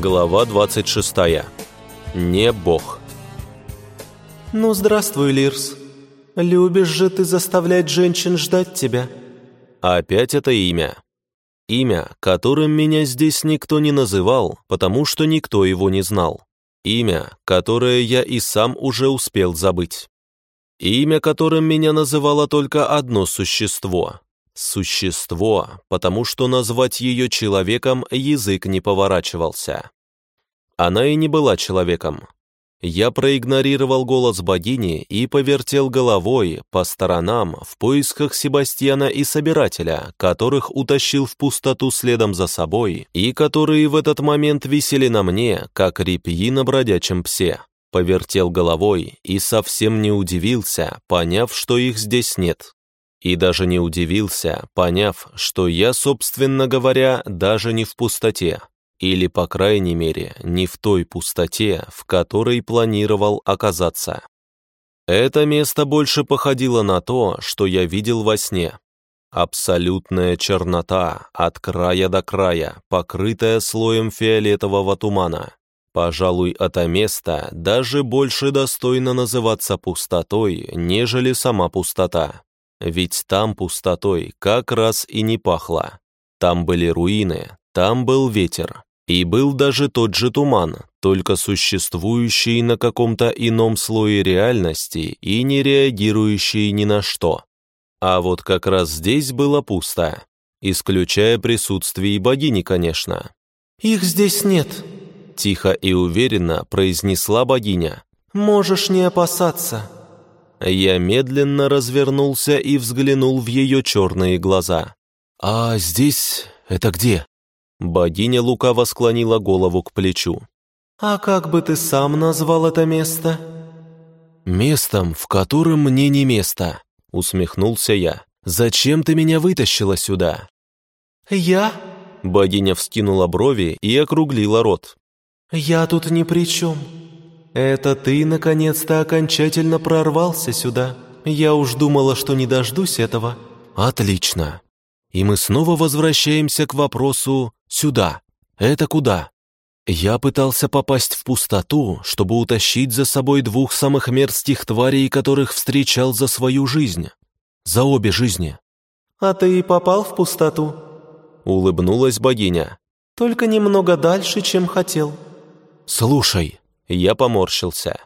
Глава 26. Не бог. «Ну, здравствуй, Лирс. Любишь же ты заставлять женщин ждать тебя». Опять это имя. Имя, которым меня здесь никто не называл, потому что никто его не знал. Имя, которое я и сам уже успел забыть. Имя, которым меня называло только одно существо. Существо, потому что назвать ее человеком язык не поворачивался. Она и не была человеком. Я проигнорировал голос богини и повертел головой по сторонам в поисках Себастьяна и Собирателя, которых утащил в пустоту следом за собой и которые в этот момент висели на мне, как репьи на бродячем псе повертел головой и совсем не удивился, поняв, что их здесь нет. И даже не удивился, поняв, что я, собственно говоря, даже не в пустоте, или, по крайней мере, не в той пустоте, в которой планировал оказаться. Это место больше походило на то, что я видел во сне. Абсолютная чернота от края до края, покрытая слоем фиолетового тумана. Пожалуй, это место даже больше достойно называться пустотой, нежели сама пустота. Ведь там пустотой как раз и не пахло. Там были руины, там был ветер. И был даже тот же туман, только существующий на каком-то ином слое реальности и не реагирующий ни на что. А вот как раз здесь было пусто, исключая присутствие богини, конечно. «Их здесь нет», Тихо и уверенно произнесла богиня. «Можешь не опасаться». Я медленно развернулся и взглянул в ее черные глаза. «А здесь это где?» Богиня лукаво склонила голову к плечу. «А как бы ты сам назвал это место?» «Местом, в котором мне не место», — усмехнулся я. «Зачем ты меня вытащила сюда?» «Я?» Богиня вскинула брови и округлила рот. «Я тут ни при чем. Это ты, наконец-то, окончательно прорвался сюда. Я уж думала, что не дождусь этого». «Отлично. И мы снова возвращаемся к вопросу «сюда». Это куда?» Я пытался попасть в пустоту, чтобы утащить за собой двух самых мерзких тварей, которых встречал за свою жизнь. За обе жизни. «А ты и попал в пустоту?» Улыбнулась богиня. «Только немного дальше, чем хотел». «Слушай», я поморщился.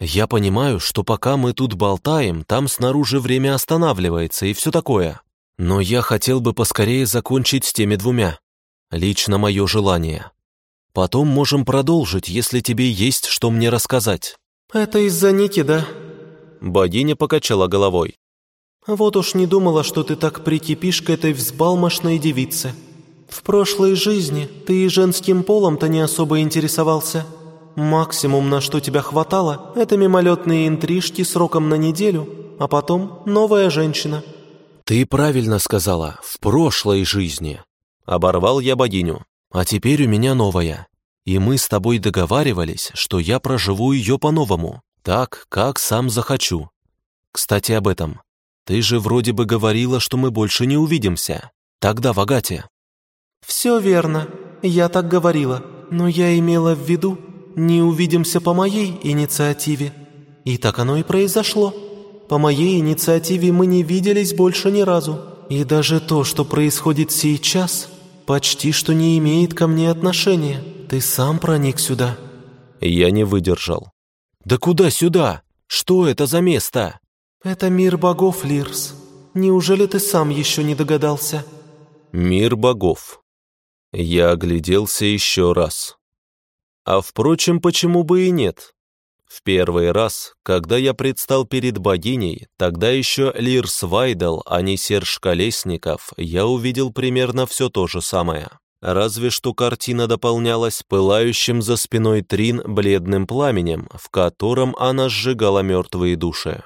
«Я понимаю, что пока мы тут болтаем, там снаружи время останавливается и все такое. Но я хотел бы поскорее закончить с теми двумя. Лично мое желание. Потом можем продолжить, если тебе есть что мне рассказать». «Это из-за Ники, да?» Богиня покачала головой. «Вот уж не думала, что ты так прикипишь к этой взбалмошной девице». В прошлой жизни ты и женским полом-то не особо интересовался. Максимум, на что тебя хватало, это мимолетные интрижки сроком на неделю, а потом новая женщина». «Ты правильно сказала, в прошлой жизни». Оборвал я богиню. «А теперь у меня новая. И мы с тобой договаривались, что я проживу ее по-новому, так, как сам захочу. Кстати, об этом. Ты же вроде бы говорила, что мы больше не увидимся. Тогда в Агате». «Все верно, я так говорила, но я имела в виду, не увидимся по моей инициативе. И так оно и произошло. По моей инициативе мы не виделись больше ни разу. И даже то, что происходит сейчас, почти что не имеет ко мне отношения. Ты сам проник сюда». Я не выдержал. «Да куда сюда? Что это за место?» «Это мир богов, Лирс. Неужели ты сам еще не догадался?» «Мир богов. Я огляделся еще раз. А впрочем, почему бы и нет? В первый раз, когда я предстал перед богиней, тогда еще Лирс Вайдел, а не Серж Колесников, я увидел примерно все то же самое. Разве что картина дополнялась пылающим за спиной Трин бледным пламенем, в котором она сжигала мертвые души.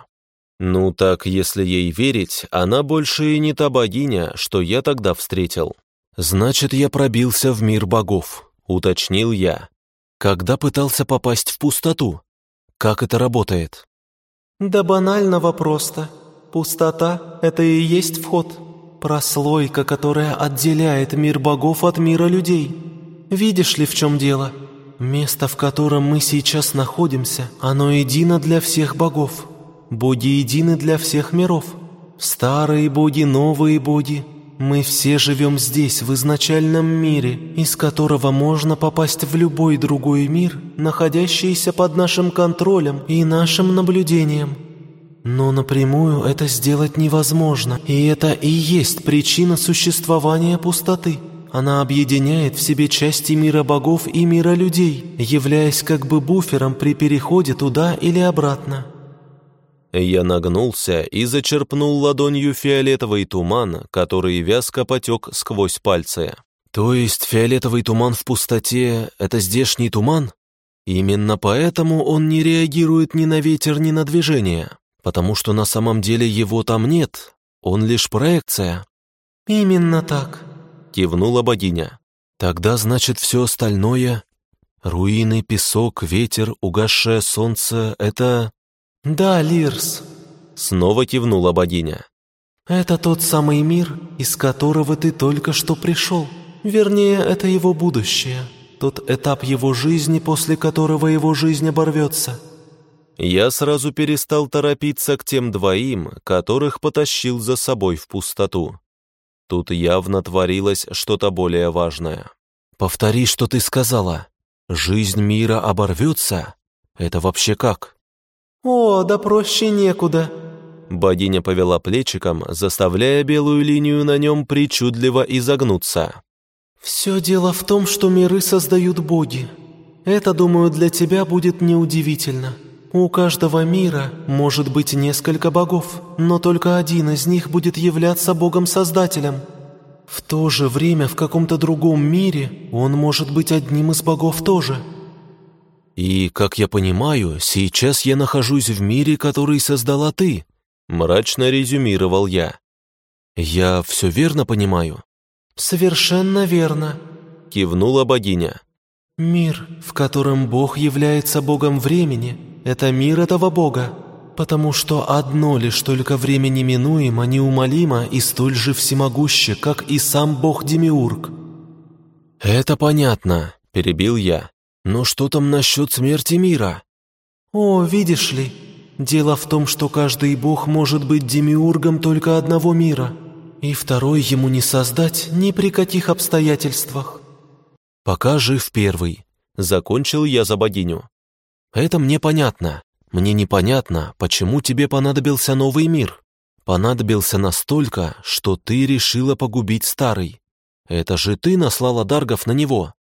Ну так, если ей верить, она больше и не та богиня, что я тогда встретил. «Значит, я пробился в мир богов», — уточнил я. «Когда пытался попасть в пустоту? Как это работает?» «Да банального просто. Пустота — это и есть вход. Прослойка, которая отделяет мир богов от мира людей. Видишь ли, в чем дело? Место, в котором мы сейчас находимся, оно едино для всех богов. Боги едины для всех миров. Старые боги, новые боги. Мы все живем здесь, в изначальном мире, из которого можно попасть в любой другой мир, находящийся под нашим контролем и нашим наблюдением. Но напрямую это сделать невозможно, и это и есть причина существования пустоты. Она объединяет в себе части мира богов и мира людей, являясь как бы буфером при переходе туда или обратно. Я нагнулся и зачерпнул ладонью фиолетовый туман, который вязко потек сквозь пальцы. То есть фиолетовый туман в пустоте — это здешний туман? Именно поэтому он не реагирует ни на ветер, ни на движение, потому что на самом деле его там нет, он лишь проекция. «Именно так», кивнула богиня. Тогда, значит, все остальное — руины, песок, ветер, угасшее солнце — это... Да, Лирс. Снова кивнула богиня. Это тот самый мир, из которого ты только что пришел. Вернее, это его будущее. Тот этап его жизни, после которого его жизнь оборвется. Я сразу перестал торопиться к тем двоим, которых потащил за собой в пустоту. Тут явно творилось что-то более важное. «Повтори, что ты сказала. Жизнь мира оборвется? Это вообще как?» «О, да проще некуда». Богиня повела плечиком, заставляя белую линию на нем причудливо изогнуться. «Все дело в том, что миры создают боги. Это, думаю, для тебя будет неудивительно. У каждого мира может быть несколько богов, но только один из них будет являться богом-создателем. В то же время в каком-то другом мире он может быть одним из богов тоже. «И, как я понимаю, сейчас я нахожусь в мире, который создала ты», мрачно резюмировал я. «Я все верно понимаю?» «Совершенно верно», кивнула богиня. «Мир, в котором Бог является Богом времени, это мир этого Бога, потому что одно лишь только время неминуемо, неумолимо и столь же всемогуще, как и сам Бог Демиург». «Это понятно», — перебил я. «Но что там насчет смерти мира?» «О, видишь ли, дело в том, что каждый бог может быть демиургом только одного мира, и второй ему не создать ни при каких обстоятельствах». «Пока жив первый», — закончил я за богиню. Это мне понятно. Мне непонятно, почему тебе понадобился новый мир. Понадобился настолько, что ты решила погубить старый. Это же ты наслала Даргов на него».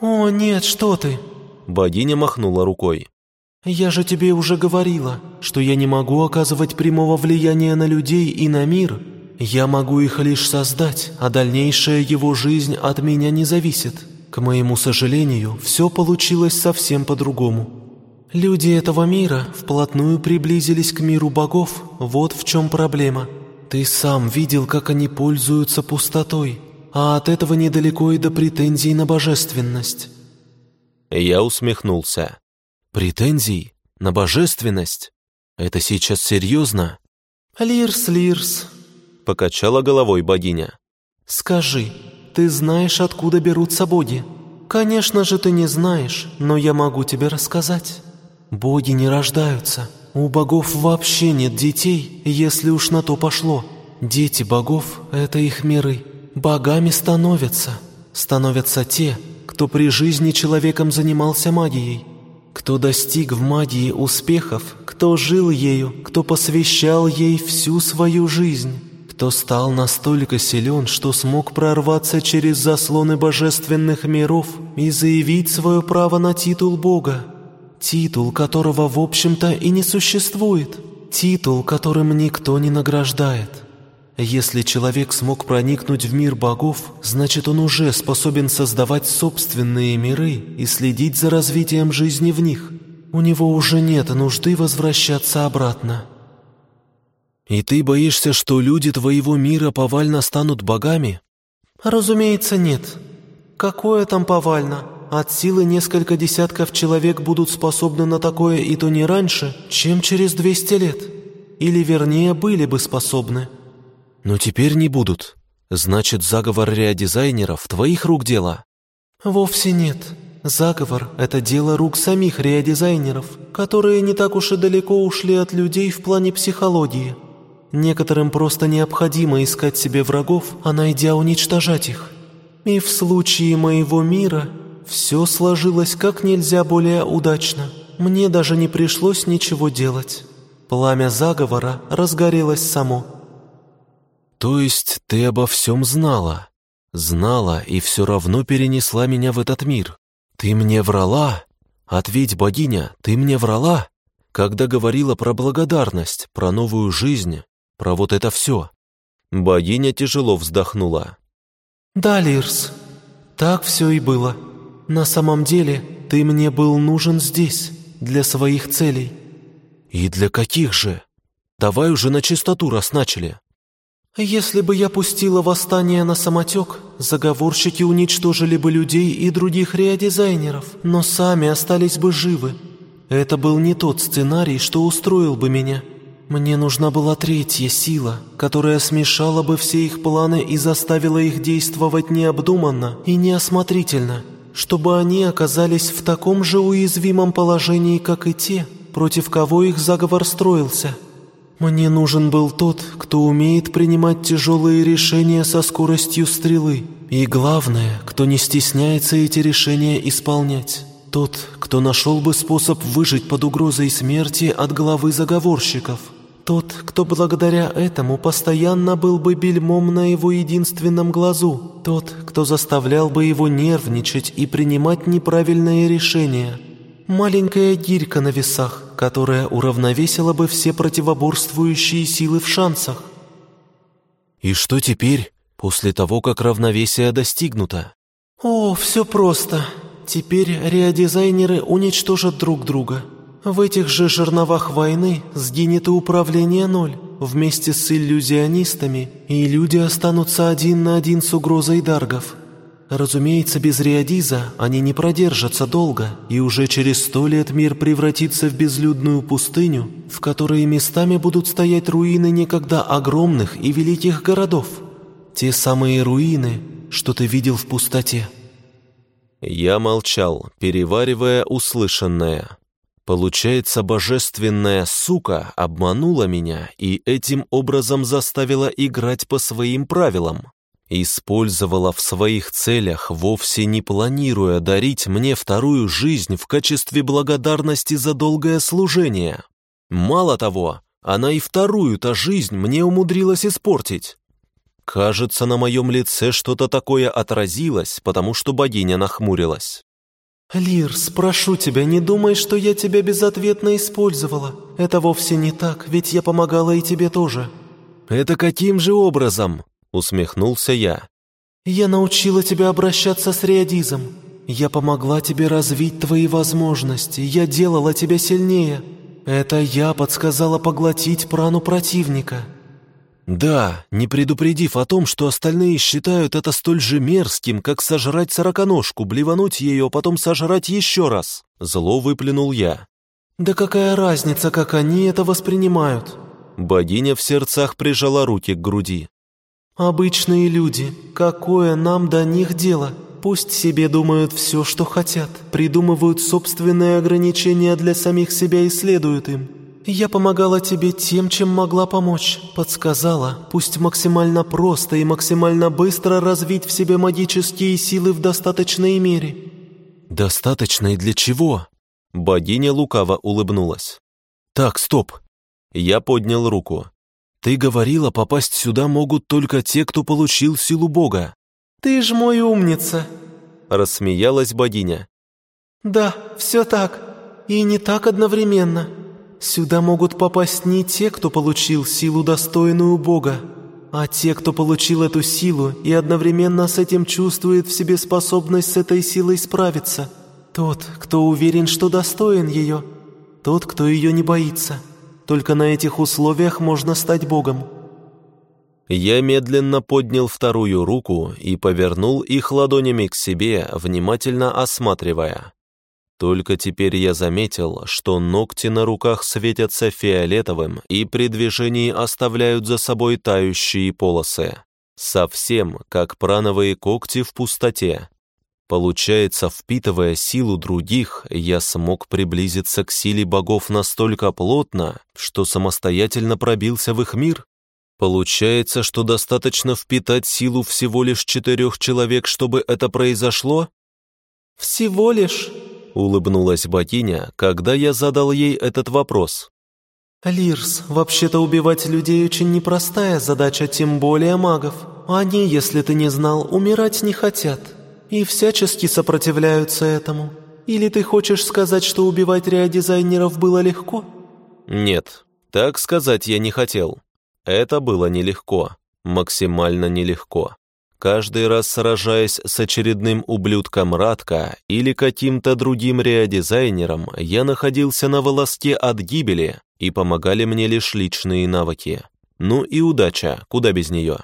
«О, нет, что ты!» Богиня махнула рукой. «Я же тебе уже говорила, что я не могу оказывать прямого влияния на людей и на мир. Я могу их лишь создать, а дальнейшая его жизнь от меня не зависит. К моему сожалению, все получилось совсем по-другому». Люди этого мира вплотную приблизились к миру богов, вот в чем проблема. Ты сам видел, как они пользуются пустотой, а от этого недалеко и до претензий на божественность». Я усмехнулся. «Претензий? На божественность? Это сейчас серьезно?» «Лирс, Лирс», — покачала головой богиня. «Скажи, ты знаешь, откуда берутся боги?» «Конечно же ты не знаешь, но я могу тебе рассказать». Боги не рождаются. У богов вообще нет детей, если уж на то пошло. Дети богов – это их миры. Богами становятся. Становятся те, кто при жизни человеком занимался магией. Кто достиг в магии успехов, кто жил ею, кто посвящал ей всю свою жизнь. Кто стал настолько силен, что смог прорваться через заслоны божественных миров и заявить свое право на титул Бога. Титул, которого, в общем-то, и не существует. Титул, которым никто не награждает. Если человек смог проникнуть в мир богов, значит он уже способен создавать собственные миры и следить за развитием жизни в них. У него уже нет нужды возвращаться обратно. «И ты боишься, что люди твоего мира повально станут богами?» «Разумеется, нет. Какое там повально?» От силы несколько десятков человек будут способны на такое и то не раньше, чем через 200 лет. Или вернее, были бы способны. Но теперь не будут. Значит, заговор реодизайнеров твоих рук дело? Вовсе нет. Заговор – это дело рук самих реодизайнеров, которые не так уж и далеко ушли от людей в плане психологии. Некоторым просто необходимо искать себе врагов, а найдя уничтожать их. И в случае моего мира все сложилось как нельзя более удачно. Мне даже не пришлось ничего делать. Пламя заговора разгорелось само. «То есть ты обо всем знала? Знала и все равно перенесла меня в этот мир?» «Ты мне врала? Ответь, богиня, ты мне врала? Когда говорила про благодарность, про новую жизнь, про вот это все». Богиня тяжело вздохнула. «Да, Лирс, так все и было. На самом деле ты мне был нужен здесь, для своих целей». «И для каких же? Давай уже на чистоту, раз начали». Если бы я пустила восстание на самотек, заговорщики уничтожили бы людей и других реодизайнеров, но сами остались бы живы. Это был не тот сценарий, что устроил бы меня. Мне нужна была третья сила, которая смешала бы все их планы и заставила их действовать необдуманно и неосмотрительно, чтобы они оказались в таком же уязвимом положении, как и те, против кого их заговор строился – мне нужен был тот, кто умеет принимать тяжелые решения со скоростью стрелы. И главное, кто не стесняется эти решения исполнять. Тот, кто нашел бы способ выжить под угрозой смерти от головы заговорщиков. Тот, кто благодаря этому постоянно был бы бельмом на его единственном глазу. Тот, кто заставлял бы его нервничать и принимать неправильные решения. Маленькая гирька на весах, которая уравновесила бы все противоборствующие силы в шансах. И что теперь, после того, как равновесие достигнуто? О, все просто. Теперь реодизайнеры уничтожат друг друга. В этих же жерновах войны сгинет и управление ноль. Вместе с иллюзионистами, и люди останутся один на один с угрозой даргов. Разумеется, без Риадиза они не продержатся долго, и уже через сто лет мир превратится в безлюдную пустыню, в которой местами будут стоять руины некогда огромных и великих городов. Те самые руины, что ты видел в пустоте. Я молчал, переваривая услышанное. Получается, божественная сука обманула меня и этим образом заставила играть по своим правилам использовала в своих целях, вовсе не планируя дарить мне вторую жизнь в качестве благодарности за долгое служение. Мало того, она и вторую-то жизнь мне умудрилась испортить. Кажется, на моем лице что-то такое отразилось, потому что богиня нахмурилась. «Лир, спрошу тебя, не думай, что я тебя безответно использовала. Это вовсе не так, ведь я помогала и тебе тоже». «Это каким же образом?» Усмехнулся я. «Я научила тебя обращаться с реодизом. Я помогла тебе развить твои возможности. Я делала тебя сильнее. Это я подсказала поглотить прану противника». «Да, не предупредив о том, что остальные считают это столь же мерзким, как сожрать сороконожку, блевануть ее, а потом сожрать еще раз», — зло выплюнул я. «Да какая разница, как они это воспринимают?» Богиня в сердцах прижала руки к груди. «Обычные люди, какое нам до них дело? Пусть себе думают все, что хотят, придумывают собственные ограничения для самих себя и следуют им. Я помогала тебе тем, чем могла помочь, подсказала, пусть максимально просто и максимально быстро развить в себе магические силы в достаточной мере». «Достаточной для чего?» Богиня лукаво улыбнулась. «Так, стоп!» Я поднял руку. Ты говорила, попасть сюда могут только те, кто получил силу Бога. Ты ж мой умница, рассмеялась богиня. Да, все так. И не так одновременно. Сюда могут попасть не те, кто получил силу достойную Бога, а те, кто получил эту силу и одновременно с этим чувствует в себе способность с этой силой справиться. Тот, кто уверен, что достоин ее. Тот, кто ее не боится. Только на этих условиях можно стать Богом». Я медленно поднял вторую руку и повернул их ладонями к себе, внимательно осматривая. Только теперь я заметил, что ногти на руках светятся фиолетовым и при движении оставляют за собой тающие полосы. Совсем как прановые когти в пустоте. Получается, впитывая силу других, я смог приблизиться к силе богов настолько плотно, что самостоятельно пробился в их мир? Получается, что достаточно впитать силу всего лишь четырех человек, чтобы это произошло? «Всего лишь?» — улыбнулась богиня, когда я задал ей этот вопрос. «Лирс, вообще-то убивать людей очень непростая задача, тем более магов. Они, если ты не знал, умирать не хотят и всячески сопротивляются этому. Или ты хочешь сказать, что убивать реодизайнеров было легко?» «Нет, так сказать я не хотел. Это было нелегко, максимально нелегко. Каждый раз сражаясь с очередным ублюдком Радка или каким-то другим реодизайнером, я находился на волоске от гибели, и помогали мне лишь личные навыки. Ну и удача, куда без нее.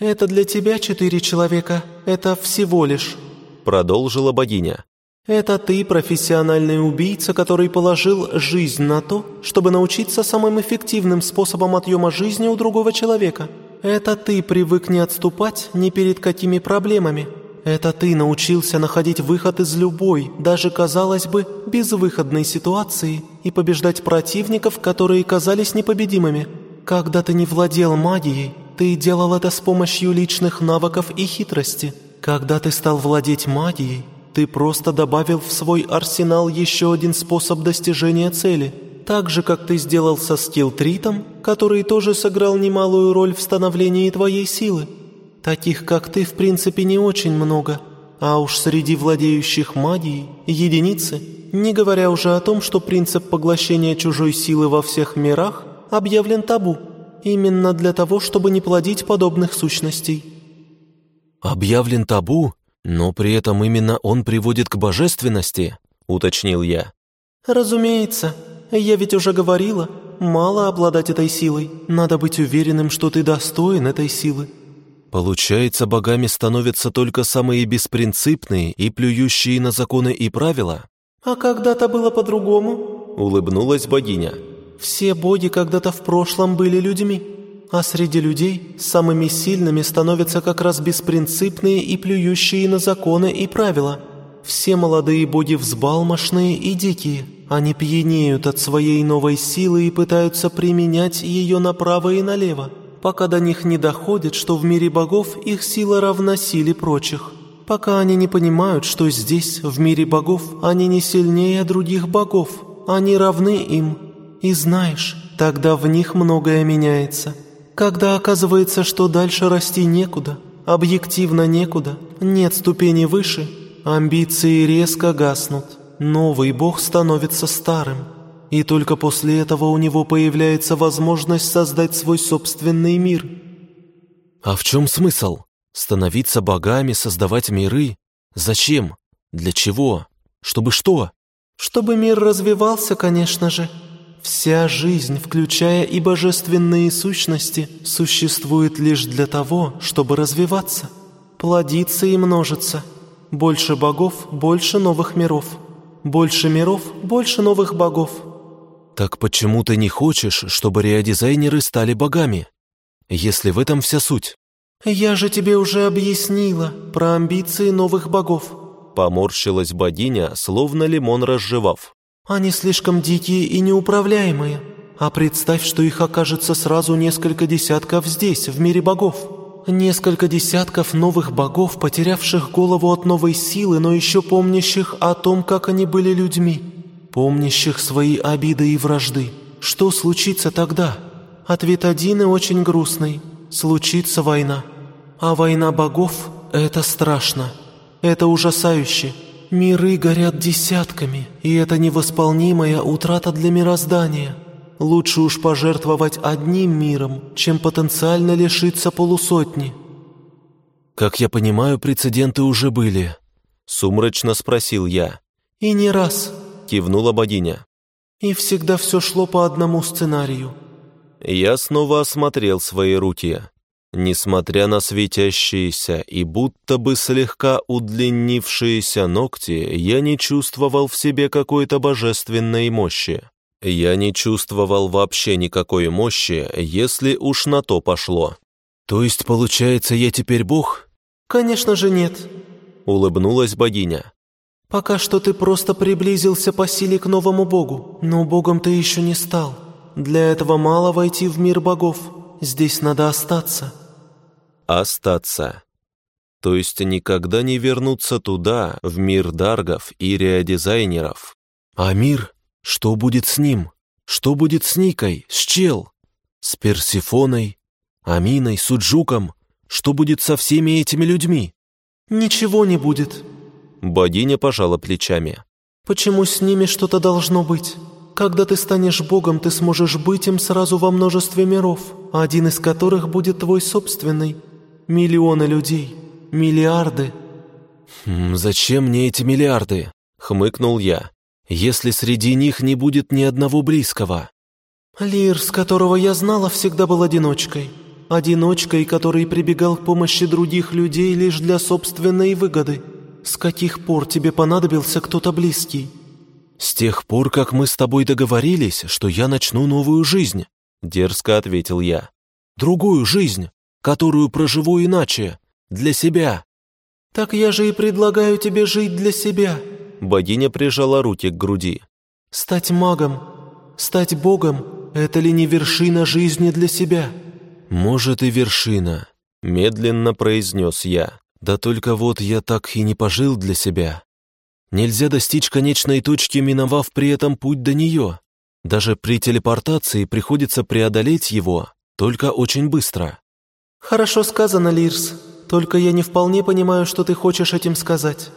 «Это для тебя четыре человека, это всего лишь», — продолжила богиня. «Это ты профессиональный убийца, который положил жизнь на то, чтобы научиться самым эффективным способом отъема жизни у другого человека. Это ты привык не отступать ни перед какими проблемами. Это ты научился находить выход из любой, даже, казалось бы, безвыходной ситуации и побеждать противников, которые казались непобедимыми. Когда ты не владел магией, ты делал это с помощью личных навыков и хитрости. Когда ты стал владеть магией, ты просто добавил в свой арсенал еще один способ достижения цели. Так же, как ты сделал со скилл-тритом, который тоже сыграл немалую роль в становлении твоей силы. Таких, как ты, в принципе, не очень много. А уж среди владеющих магией – единицы, не говоря уже о том, что принцип поглощения чужой силы во всех мирах объявлен табу – именно для того, чтобы не плодить подобных сущностей». «Объявлен табу, но при этом именно он приводит к божественности», — уточнил я. «Разумеется. Я ведь уже говорила, мало обладать этой силой. Надо быть уверенным, что ты достоин этой силы». «Получается, богами становятся только самые беспринципные и плюющие на законы и правила?» «А когда-то было по-другому», — улыбнулась богиня. Все боги когда-то в прошлом были людьми, а среди людей самыми сильными становятся как раз беспринципные и плюющие на законы и правила. Все молодые боги взбалмошные и дикие. Они пьянеют от своей новой силы и пытаются применять ее направо и налево, пока до них не доходит, что в мире богов их сила равна силе прочих. Пока они не понимают, что здесь, в мире богов, они не сильнее других богов, они равны им – и знаешь, тогда в них многое меняется. Когда оказывается, что дальше расти некуда, объективно некуда, нет ступени выше, амбиции резко гаснут. Новый бог становится старым. И только после этого у него появляется возможность создать свой собственный мир. А в чем смысл? Становиться богами, создавать миры? Зачем? Для чего? Чтобы что? Чтобы мир развивался, конечно же. Вся жизнь, включая и божественные сущности, существует лишь для того, чтобы развиваться, плодиться и множиться. Больше богов – больше новых миров. Больше миров – больше новых богов. Так почему ты не хочешь, чтобы реодизайнеры стали богами? Если в этом вся суть. Я же тебе уже объяснила про амбиции новых богов. Поморщилась богиня, словно лимон разжевав. Они слишком дикие и неуправляемые. А представь, что их окажется сразу несколько десятков здесь, в мире богов. Несколько десятков новых богов, потерявших голову от новой силы, но еще помнящих о том, как они были людьми. Помнящих свои обиды и вражды. Что случится тогда? Ответ один и очень грустный. Случится война. А война богов – это страшно. Это ужасающе. Миры горят десятками, и это невосполнимая утрата для мироздания. Лучше уж пожертвовать одним миром, чем потенциально лишиться полусотни. «Как я понимаю, прецеденты уже были?» Сумрачно спросил я. «И не раз», — кивнула богиня. «И всегда все шло по одному сценарию». Я снова осмотрел свои руки. Несмотря на светящиеся и будто бы слегка удлинившиеся ногти, я не чувствовал в себе какой-то божественной мощи. Я не чувствовал вообще никакой мощи, если уж на то пошло. То есть, получается, я теперь бог? Конечно же нет. — улыбнулась богиня. «Пока что ты просто приблизился по силе к новому богу, но богом ты еще не стал. Для этого мало войти в мир богов. Здесь надо остаться». Остаться. То есть никогда не вернуться туда, в мир даргов и реодизайнеров. А мир? Что будет с ним? Что будет с Никой, с Чел? С Персифоной? Аминой, Суджуком? Что будет со всеми этими людьми? «Ничего не будет». Богиня пожала плечами. «Почему с ними что-то должно быть? Когда ты станешь богом, ты сможешь быть им сразу во множестве миров, один из которых будет твой собственный. Миллионы людей, миллиарды». «Хм, «Зачем мне эти миллиарды?» — хмыкнул я. «Если среди них не будет ни одного близкого». «Лирс, которого я знала, всегда был одиночкой одиночкой, который прибегал к помощи других людей лишь для собственной выгоды. С каких пор тебе понадобился кто-то близкий?» «С тех пор, как мы с тобой договорились, что я начну новую жизнь», — дерзко ответил я. «Другую жизнь, которую проживу иначе, для себя». «Так я же и предлагаю тебе жить для себя», — богиня прижала руки к груди. «Стать магом, стать богом — это ли не вершина жизни для себя?» «Может, и вершина», — медленно произнес я. «Да только вот я так и не пожил для себя. Нельзя достичь конечной точки, миновав при этом путь до нее. Даже при телепортации приходится преодолеть его, только очень быстро». «Хорошо сказано, Лирс. Только я не вполне понимаю, что ты хочешь этим сказать».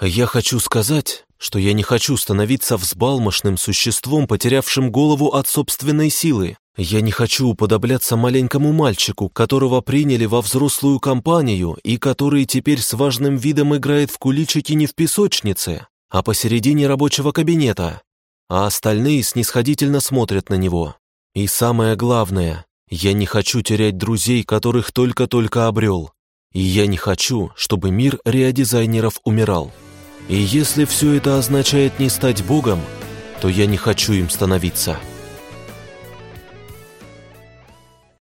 «Я хочу сказать, что я не хочу становиться взбалмошным существом, потерявшим голову от собственной силы. Я не хочу уподобляться маленькому мальчику, которого приняли во взрослую компанию и который теперь с важным видом играет в куличики не в песочнице, а посередине рабочего кабинета, а остальные снисходительно смотрят на него. И самое главное, я не хочу терять друзей, которых только-только обрел. И я не хочу, чтобы мир реодизайнеров умирал. И если все это означает не стать богом, то я не хочу им становиться».